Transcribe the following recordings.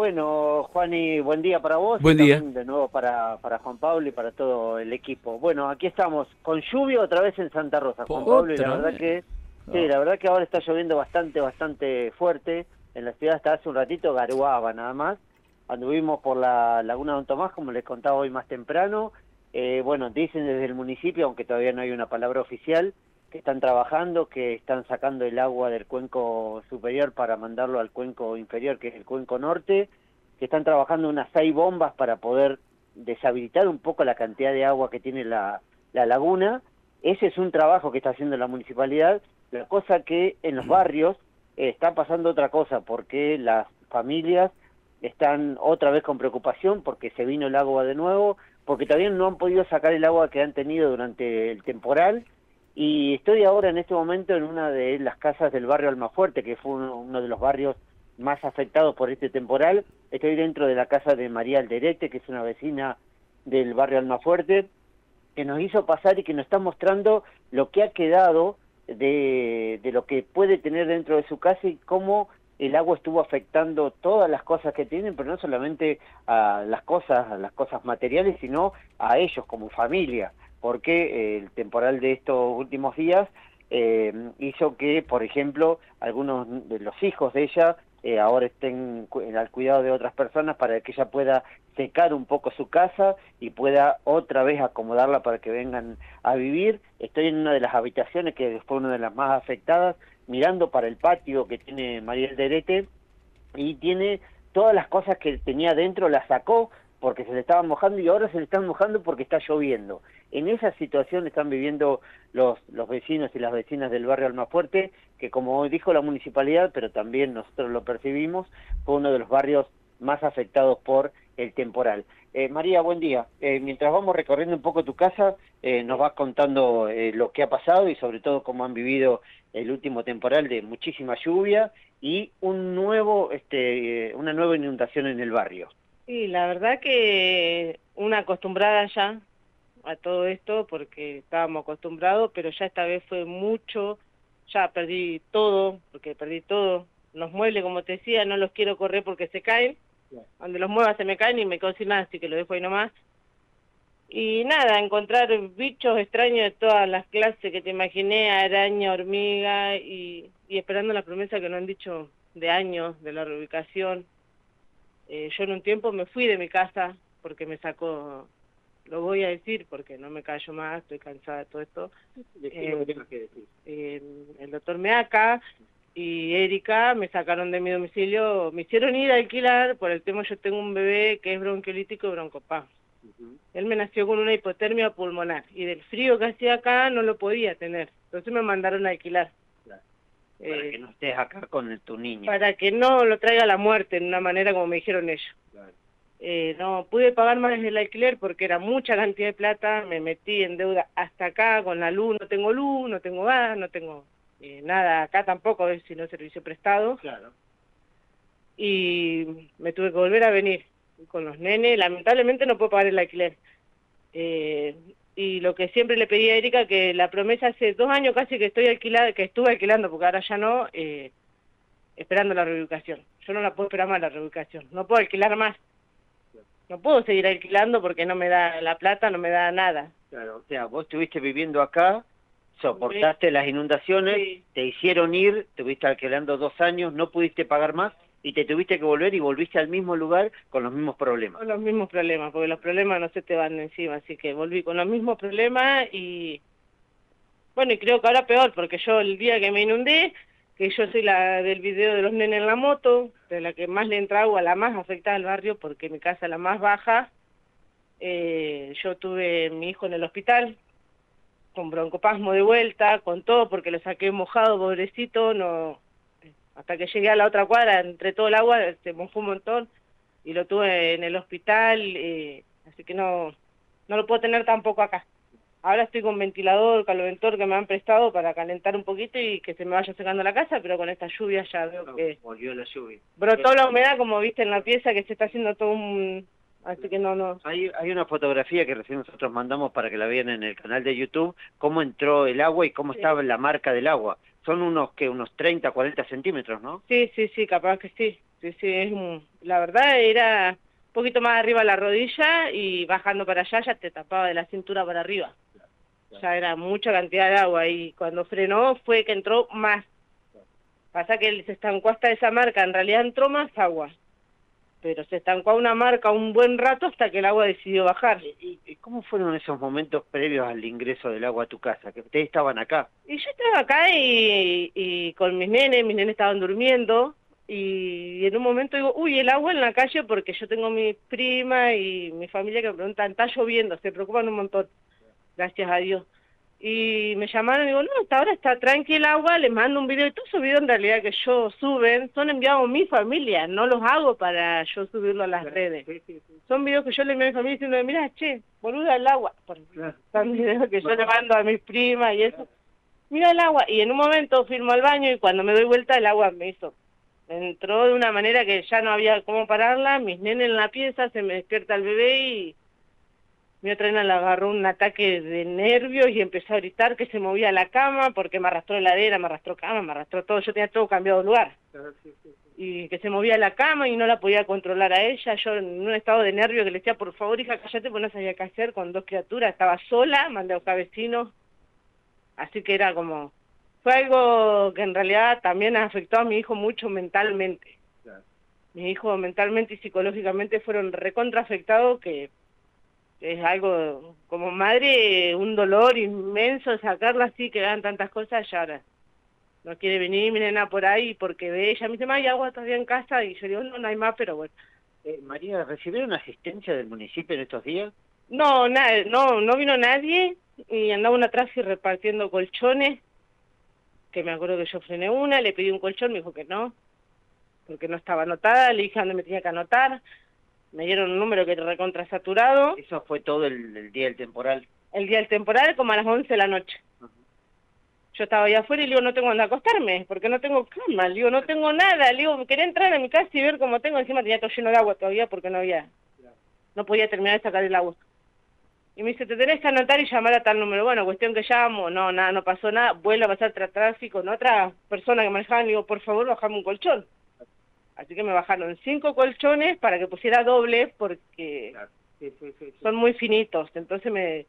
Bueno, Juani, buen día para vos. Buen y día. De nuevo para, para Juan Pablo y para todo el equipo. Bueno, aquí estamos con lluvia otra vez en Santa Rosa, Juan ¿Otra Pablo, y la verdad vez? que No. sí, la verdad que ahora está lloviendo bastante, bastante fuerte. En la ciudad hasta hace un ratito garuaba nada más. Anduvimos por la Laguna Don Tomás, como les contaba hoy más temprano. Eh, bueno, dicen desde el municipio, aunque todavía no hay una palabra oficial, que están trabajando, que están sacando el agua del cuenco superior para mandarlo al cuenco inferior, que es el cuenco norte, que están trabajando unas seis bombas para poder deshabilitar un poco la cantidad de agua que tiene la, la laguna. Ese es un trabajo que está haciendo la municipalidad. La cosa que en los barrios está pasando otra cosa, porque las familias están otra vez con preocupación porque se vino el agua de nuevo, porque todavía no han podido sacar el agua que han tenido durante el temporal. Y estoy ahora en este momento en una de las casas del barrio Almafuerte, que fue uno, de los barrios más afectados por este temporal. Estoy dentro de la casa de María Alderete, que es una vecina del barrio Almafuerte, que nos hizo pasar y que nos está mostrando lo que ha quedado de, de lo que puede tener dentro de su casa y cómo el agua estuvo afectando todas las cosas que tienen, pero no solamente a las cosas, a las cosas materiales, sino a ellos como familia, porque eh, el temporal de estos últimos días eh, hizo que, por ejemplo, algunos de los hijos de ella eh, ahora estén al cuidado de otras personas para que ella pueda secar un poco su casa y pueda otra vez acomodarla para que vengan a vivir. Estoy en una de las habitaciones que fue una de las más afectadas, mirando para el patio que tiene María Derete y tiene todas las cosas que tenía dentro, las sacó porque se le estaban mojando y ahora se le están mojando porque está lloviendo. En esa situación están viviendo los, los vecinos y las vecinas del barrio Almafuerte, que como dijo la municipalidad, pero también nosotros lo percibimos, fue uno de los barrios más afectados por el temporal. Eh, María, buen día. Eh, mientras vamos recorriendo un poco tu casa, eh, nos vas contando eh, lo que ha pasado y sobre todo cómo han vivido el último temporal de muchísima lluvia y un nuevo, este, eh, una nueva inundación en el barrio. Sí, la verdad que una acostumbrada ya a todo esto porque estábamos acostumbrados, pero ya esta vez fue mucho, ya perdí todo, porque perdí todo. Los muebles, como te decía, no los quiero correr porque se caen. Donde los muevas se me caen y me quedo sin nada, así que lo dejo ahí nomás. Y nada, encontrar bichos extraños de todas las clases que te imaginé, araña, hormiga, y, y esperando la promesa que nos han dicho de años de la reubicación. Eh, yo en un tiempo me fui de mi casa porque me sacó, lo voy a decir porque no me callo más, estoy cansada de todo esto. Decime lo que que decir. Eh, el doctor Meaca y Erika me sacaron de mi domicilio, me hicieron ir a alquilar por el tema yo tengo un bebé que es bronquiolítico y broncopá. Él me nació con una hipotermia pulmonar y del frío que hacía acá no lo podía tener. Entonces me mandaron a alquilar. Claro. Para Eh, que no estés acá con el- tu niño. para que no lo traiga la muerte en una manera como me dijeron ellos. Claro. Eh, no pude pagar más el alquiler porque era mucha cantidad de plata, me metí en deuda hasta acá con la luz, no tengo luz, no tengo gas, no tengo eh, nada acá tampoco, es sino servicio prestado, Claro. y me tuve que volver a venir con los nenes, lamentablemente no puedo pagar el alquiler. Eh, y lo que siempre le pedí a Erika, que la promesa hace dos años casi que estoy alquilada, que estuve alquilando, porque ahora ya no, eh, esperando la reubicación. Yo no la puedo esperar más la reubicación, no puedo alquilar más. No puedo seguir alquilando porque no me da la plata, no me da nada. Claro, o sea, vos estuviste viviendo acá, soportaste las inundaciones, Sí. te hicieron ir, estuviste alquilando dos años, no pudiste pagar más y te tuviste que volver y volviste al mismo lugar con los mismos problemas. Con los mismos problemas, porque los problemas no se te van encima, así que volví con los mismos problemas y bueno, y creo que ahora peor, porque yo el día que me inundé, que yo soy la del video de los nenes en la moto, de la que más le entra agua, la más afectada al barrio, porque mi casa es la más baja, eh, yo tuve mi hijo en el hospital, con broncopasmo de vuelta, con todo, porque lo saqué mojado, pobrecito, no hasta que llegué a la otra cuadra, entre todo el agua, se mojó un montón, y lo tuve en el hospital, eh, así que no, no lo puedo tener tampoco acá. Ahora estoy con ventilador, caloventor que me han prestado para calentar un poquito y que se me vaya secando la casa, pero con esta lluvia ya veo que Volvió la lluvia. brotó la humedad, como viste en la pieza, que se está haciendo todo un... Así que no, no... Hay, hay una fotografía que recién nosotros mandamos para que la vean en el canal de YouTube, cómo entró el agua y cómo Sí. estaba la marca del agua. Son unos que unos 30, 40 centímetros, ¿no? Sí, sí, sí, capaz que sí. sí, sí, es la verdad era un poquito más arriba la rodilla y bajando para allá ya te tapaba de la cintura para arriba. Ya era mucha cantidad de agua y cuando frenó fue que entró más. Pasa que se estancó hasta esa marca, en realidad entró más agua pero se estancó una marca un buen rato hasta que el agua decidió bajar. ¿Y, cómo fueron esos momentos previos al ingreso del agua a tu casa? Que ustedes estaban acá. Y yo estaba acá y, y con mis nenes, mis nenes estaban durmiendo y, en un momento digo, uy, el agua en la calle porque yo tengo mi prima y mi familia que me preguntan, está lloviendo, se preocupan un montón, gracias a Dios y me llamaron y digo, no, hasta ahora está tranquila el agua, les mando un video y todos esos videos en realidad que yo suben son enviados a mi familia, no los hago para yo subirlo a las redes. Son videos que yo le envío a mi familia diciendo, mira, che, boluda el agua. Son videos que yo le mando a mis primas y eso. Mira el agua. Y en un momento firmo al baño y cuando me doy vuelta el agua me hizo. entró de una manera que ya no había cómo pararla, mis nenes en la pieza, se me despierta el bebé y mi otra nena le agarró un ataque de nervios y empezó a gritar que se movía la cama porque me arrastró heladera, me arrastró cama, me arrastró todo. Yo tenía todo cambiado de lugar. Y que se movía la cama y no la podía controlar a ella. Yo en un estado de nervio que le decía, por favor, hija, cállate, porque no sabía qué hacer con dos criaturas. Estaba sola, mandé a buscar vecinos. Así que era como... Fue algo que en realidad también afectó a mi hijo mucho mentalmente. Mi hijo mentalmente y psicológicamente fueron recontra afectados que es algo como madre un dolor inmenso sacarla así que dan tantas cosas y ahora no quiere venir mi nena por ahí porque ve ella me dice hay agua todavía en casa y yo digo no no hay más pero bueno. Eh, María recibieron asistencia del municipio en estos días no nada no no vino nadie y andaba una atrás y repartiendo colchones que me acuerdo que yo frené una le pedí un colchón me dijo que no porque no estaba anotada le dije dónde me tenía que anotar me dieron un número que recontra saturado. Eso fue todo el, día del temporal. El día del temporal como a las 11 de la noche. Yo estaba allá afuera y le digo, no tengo dónde acostarme, porque no tengo cama, le digo, no tengo nada, le digo, quería entrar a mi casa y ver cómo tengo, encima tenía todo lleno de agua todavía porque no había, no podía terminar de sacar el agua. Y me dice, te tenés que anotar y llamar a tal número. Bueno, cuestión que llamo, no, nada, no pasó nada, vuelvo a pasar tráfico, no otra persona que manejaba, le digo, por favor, bajame un colchón. Así que me bajaron cinco colchones para que pusiera doble porque son muy finitos. Entonces me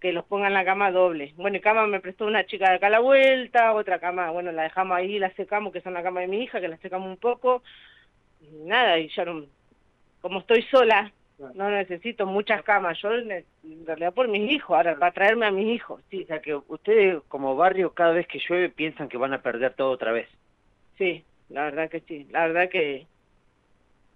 que los pongan la cama doble. Bueno, y cama me prestó una chica de acá a la vuelta, otra cama, bueno, la dejamos ahí, la secamos, que es la cama de mi hija, que la secamos un poco. Y nada, y ya no, como estoy sola, no necesito muchas camas. Yo en realidad por mis hijos, ahora para traerme a mis hijos. Sí, o sea que ustedes como barrio cada vez que llueve piensan que van a perder todo otra vez. Sí, la verdad que sí, la verdad que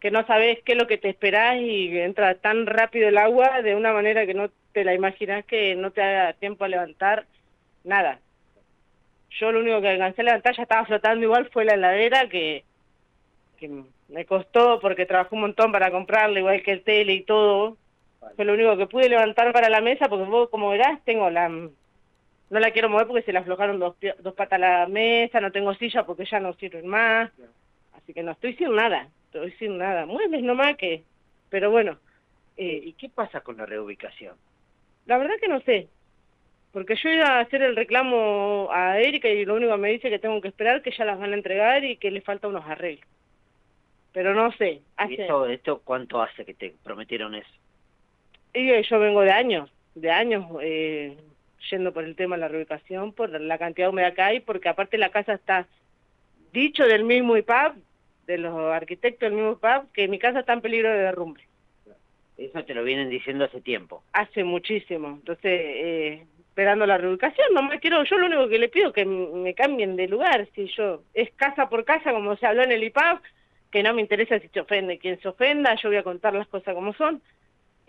que no sabes qué es lo que te esperás y entra tan rápido el agua de una manera que no te la imaginas que no te da tiempo a levantar nada. Yo lo único que alcancé a levantar ya estaba flotando igual fue la heladera que, que me costó porque trabajé un montón para comprarla igual que el tele y todo. Fue lo único que pude levantar para la mesa porque vos como verás tengo la no la quiero mover porque se le aflojaron dos, dos patas a la mesa, no tengo silla porque ya no sirven más, así que no estoy sin nada, estoy sin nada, muebles nomás que, pero bueno. Eh, ¿Y qué pasa con la reubicación? La verdad que no sé, porque yo iba a hacer el reclamo a Erika y lo único que me dice que tengo que esperar que ya las van a entregar y que le falta unos arreglos. Pero no sé. Hace... ¿Y esto, esto cuánto hace que te prometieron eso? Y yo vengo de años, de años, eh, yendo por el tema de la reubicación, por la cantidad de humedad que hay, porque aparte la casa está dicho del mismo IPAP, de los arquitectos del mismo IPAP, que mi casa está en peligro de derrumbe. Eso te lo vienen diciendo hace tiempo. Hace muchísimo. Entonces, eh, esperando la reubicación, no me quiero, yo lo único que le pido es que me cambien de lugar, si yo, es casa por casa, como se habló en el IPAP, que no me interesa si se ofende quien se ofenda, yo voy a contar las cosas como son,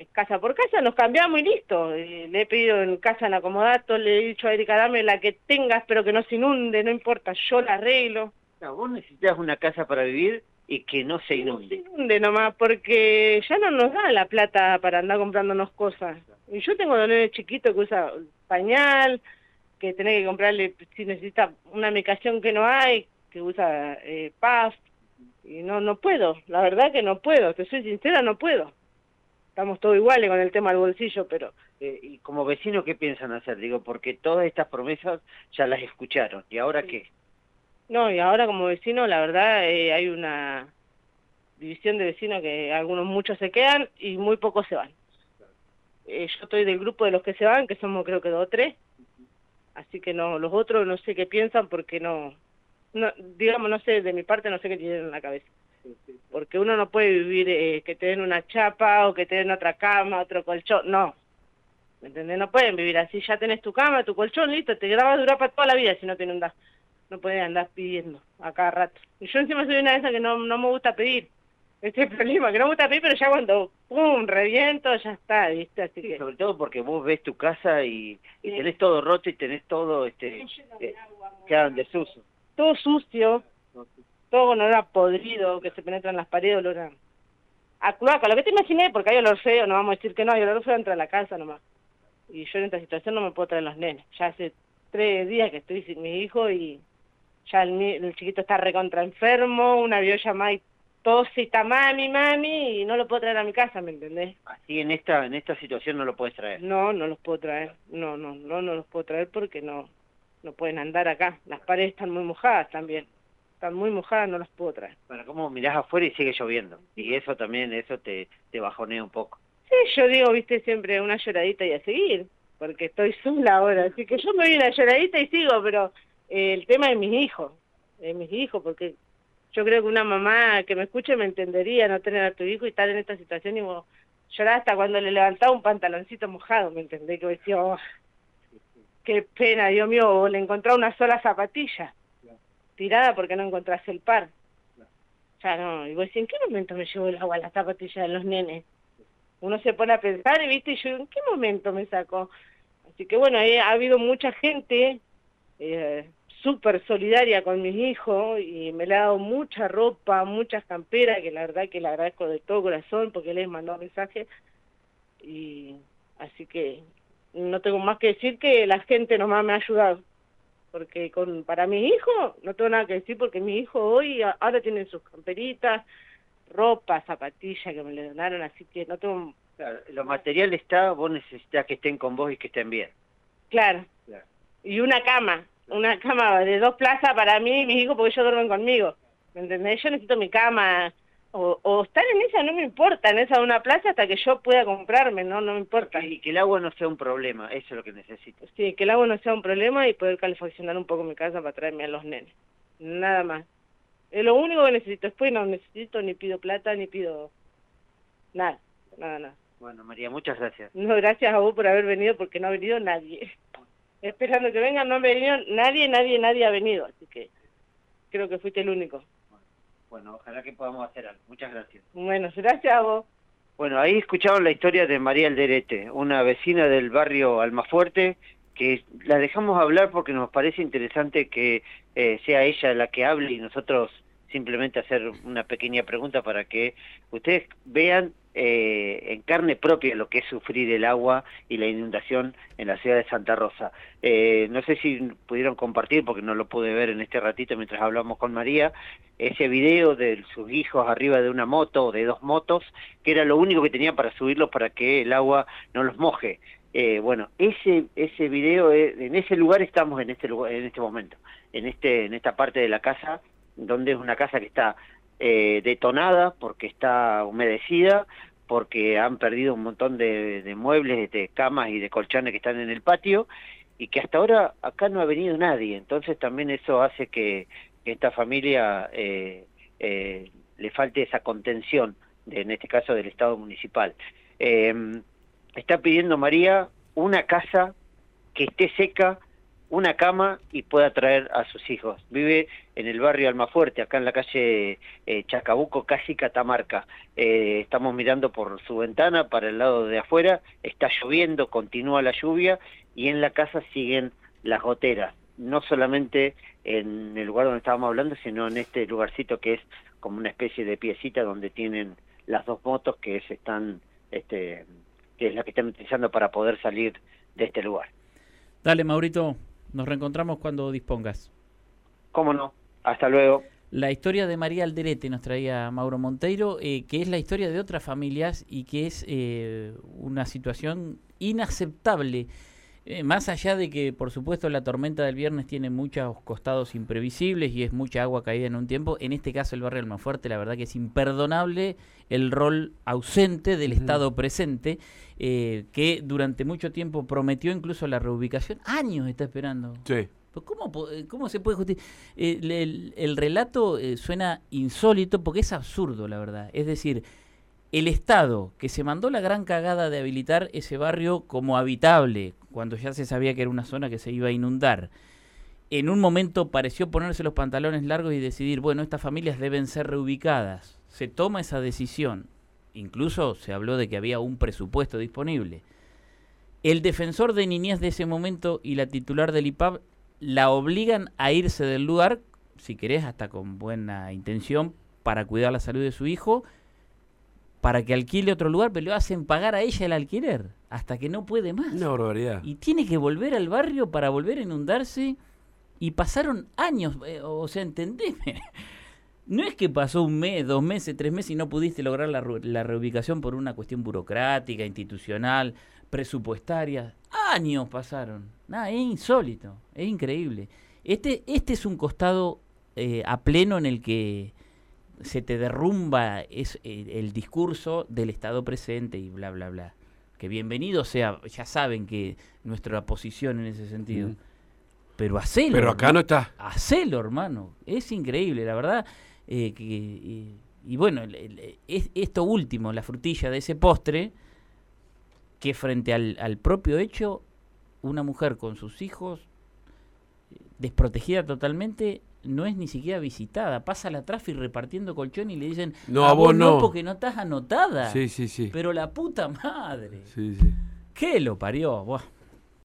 casa por casa, nos cambiamos y listo. le he pedido en casa en acomodato, le he dicho a Erika, dame la que tengas, pero que no se inunde, no importa, yo la arreglo. No, vos necesitas una casa para vivir y que no se inunde. No se inunde nomás, porque ya no nos da la plata para andar comprándonos cosas. Y yo tengo un chiquito que usa pañal, que tiene que comprarle, si necesita una medicación que no hay, que usa eh, PAF, y no, no puedo, la verdad que no puedo, te soy sincera, no puedo estamos todos iguales con el tema del bolsillo, pero... Eh, ¿Y como vecino qué piensan hacer? Digo, porque todas estas promesas ya las escucharon, ¿y ahora qué? No, y ahora como vecino, la verdad, eh, hay una división de vecinos que algunos muchos se quedan y muy pocos se van. Eh, yo estoy del grupo de los que se van, que somos creo que dos o tres, así que no, los otros no sé qué piensan porque no, no digamos, no sé, de mi parte no sé qué tienen en la cabeza. Porque uno no puede vivir eh, que te den una chapa o que te den otra cama, otro colchón, no. ¿Me entendés? No pueden vivir así, ya tenés tu cama, tu colchón, listo, te grabas durar para toda la vida si no te inundas. No puedes andar pidiendo a cada rato. Y yo encima soy una de esas que no, no me gusta pedir. Este es el problema, que no me gusta pedir, pero ya cuando, pum, reviento, ya está, ¿viste? Así que... Sobre todo porque vos ves tu casa y, tenés todo roto y tenés todo, este, eh, quedan desuso. Todo sucio, todo con olor podrido, que se penetra en las paredes, olor a, a cloaca. Lo que te imaginé, porque hay olor feo, no vamos a decir que no, hay olor feo entra a la casa nomás. Y yo en esta situación no me puedo traer los nenes. Ya hace tres días que estoy sin mi hijo y ya el, el chiquito está recontra enfermo, una videollamada y está mami, mami, y no lo puedo traer a mi casa, ¿me entendés? Así en esta en esta situación no lo puedes traer. No, no los puedo traer. No, no, no, no los puedo traer porque no no pueden andar acá. Las paredes están muy mojadas también. Están muy mojadas, no las puedo traer. Bueno, como mirás afuera y sigue lloviendo. Y eso también, eso te, te bajonea un poco. Sí, yo digo, viste, siempre una lloradita y a seguir, porque estoy sola ahora. Así que yo me doy una lloradita y sigo, pero eh, el tema de mis hijos, de mis hijos, porque yo creo que una mamá que me escuche me entendería no tener a tu hijo y estar en esta situación y vos llorar hasta cuando le levantaba un pantaloncito mojado, ¿me entendés? Que decía, oh, qué pena, Dios mío, o le encontraba una sola zapatilla tirada porque no encontrase el par. O sea, no, y vos decís, ¿en qué momento me llevo el agua a las zapatillas de los nenes? Uno se pone a pensar viste, y yo, ¿en qué momento me sacó? Así que bueno, ha habido mucha gente eh, súper solidaria con mis hijos y me le ha dado mucha ropa, muchas camperas, que la verdad que le agradezco de todo corazón porque les mandó mensajes. Y así que no tengo más que decir que la gente nomás me ha ayudado. Porque con para mi hijo no tengo nada que decir porque mi hijo hoy ahora tienen sus camperitas, ropa, zapatillas que me le donaron, así que no tengo... Claro, lo material está, vos necesitas que estén con vos y que estén bien. Claro. claro. Y una cama, una cama de dos plazas para mí y mis hijos porque ellos duermen conmigo. ¿Me entendés? Yo necesito mi cama. O, o estar en esa no me importa, en esa de una plaza hasta que yo pueda comprarme, no no me importa. Y que el agua no sea un problema, eso es lo que necesito. Sí, que el agua no sea un problema y poder calefaccionar un poco mi casa para traerme a los nenes. Nada más. Es lo único que necesito. Después no necesito ni pido plata ni pido nada, nada, nada. Bueno, María, muchas gracias. No, gracias a vos por haber venido porque no ha venido nadie esperando que vengan, no ha venido nadie, nadie, nadie ha venido, así que creo que fuiste el único. Bueno, ojalá que podamos hacer algo. Muchas gracias. Bueno, gracias a vos. Bueno, ahí escucharon la historia de María Alderete, una vecina del barrio Almafuerte, que la dejamos hablar porque nos parece interesante que eh, sea ella la que hable y nosotros simplemente hacer una pequeña pregunta para que ustedes vean eh, en carne propia lo que es sufrir el agua y la inundación en la ciudad de Santa Rosa. Eh, no sé si pudieron compartir, porque no lo pude ver en este ratito mientras hablamos con María, ese video de sus hijos arriba de una moto o de dos motos, que era lo único que tenían para subirlos para que el agua no los moje. Eh, bueno, ese ese video, en ese lugar estamos en este lugar, en este momento, en este en esta parte de la casa donde es una casa que está eh, detonada porque está humedecida, porque han perdido un montón de, muebles, de camas y de colchones que están en el patio y que hasta ahora acá no ha venido nadie. Entonces también eso hace que, esta familia eh, eh, le falte esa contención, de, en este caso del Estado municipal. está pidiendo María una casa que esté seca una cama y pueda traer a sus hijos. Vive en el barrio Almafuerte, acá en la calle eh, Chacabuco, casi Catamarca. Eh, estamos mirando por su ventana para el lado de afuera, está lloviendo, continúa la lluvia y en la casa siguen las goteras. No solamente en el lugar donde estábamos hablando, sino en este lugarcito que es como una especie de piecita donde tienen las dos motos que están, este, que es la que están utilizando para poder salir de este lugar. Dale, Maurito, nos reencontramos cuando dispongas. ¿Cómo no? Hasta luego. La historia de María Alderete nos traía Mauro Monteiro, eh, que es la historia de otras familias y que es eh, una situación inaceptable Eh, más allá de que, por supuesto, la tormenta del viernes tiene muchos costados imprevisibles y es mucha agua caída en un tiempo, en este caso el barrio Almafuerte, la verdad que es imperdonable el rol ausente del Estado presente, eh, que durante mucho tiempo prometió incluso la reubicación. Años está esperando. Sí. ¿Cómo, eh, ¿Cómo se puede justificar? el, el, relato suena insólito porque es absurdo, la verdad. Es decir, el Estado que se mandó la gran cagada de habilitar ese barrio como habitable, cuando ya se sabía que era una zona que se iba a inundar, en un momento pareció ponerse los pantalones largos y decidir, bueno, estas familias deben ser reubicadas. Se toma esa decisión. Incluso se habló de que había un presupuesto disponible. El defensor de niñez de ese momento y la titular del IPAB la obligan a irse del lugar, si querés, hasta con buena intención, para cuidar la salud de su hijo, para que alquile otro lugar, pero le hacen pagar a ella el alquiler hasta que no puede más. Una barbaridad. Y tiene que volver al barrio para volver a inundarse. Y pasaron años, eh, o sea, entendeme. No es que pasó un mes, dos meses, tres meses y no pudiste lograr la, la reubicación por una cuestión burocrática, institucional, presupuestaria. Años pasaron. Nada, es insólito, es increíble. Este, este es un costado eh, a pleno en el que se te derrumba es, el discurso del Estado presente y bla, bla, bla. Que bienvenido sea, ya saben que nuestra posición en ese sentido. Pero hacelo. Pero acá no está. Hacelo, hermano. Es increíble, la verdad. Eh, que, y bueno, es, esto último, la frutilla de ese postre, que frente al, al propio hecho, una mujer con sus hijos, desprotegida totalmente, no es ni siquiera visitada. Pasa la tráfico repartiendo colchón y le dicen, no, a vos no. porque no estás anotada. Sí, sí, sí. Pero la puta madre. Sí, sí. ¿Qué lo parió? Buah.